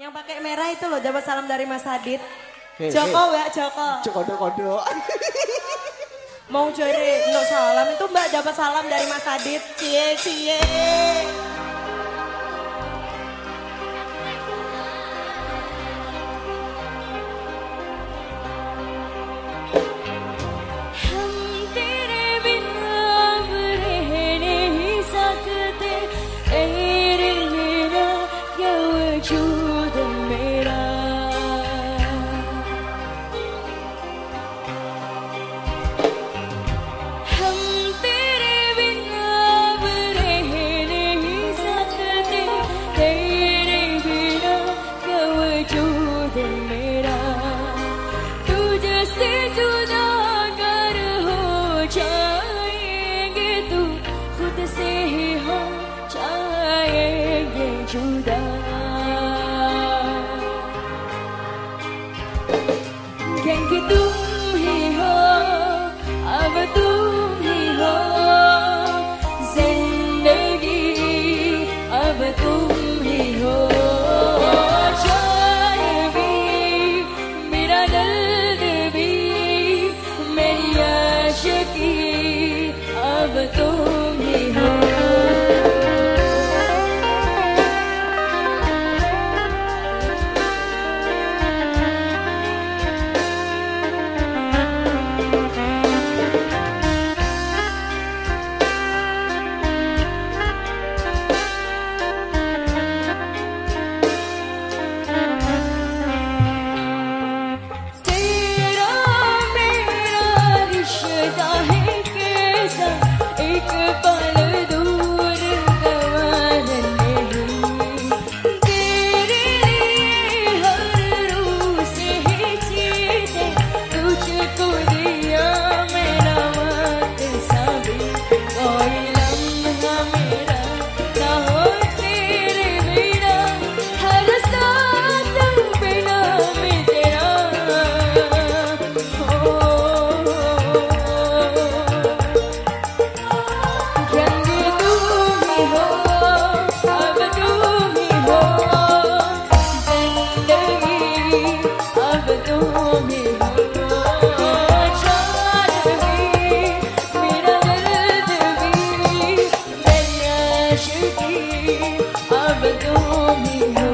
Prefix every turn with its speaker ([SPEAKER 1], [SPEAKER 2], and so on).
[SPEAKER 1] Yang pakai merah itu loh, jawab salam dari Mas Hadid.
[SPEAKER 2] Hey, Joko
[SPEAKER 1] hey. ya Joko.
[SPEAKER 2] Joko kodo
[SPEAKER 1] Mau jadi no salam itu Mbak dapat salam dari Mas Hadid. Cie cie.
[SPEAKER 3] Quên khi tung hì hơ À và tung hì hơ Dành nơi đi À và tung hì hơ Tôi Abdul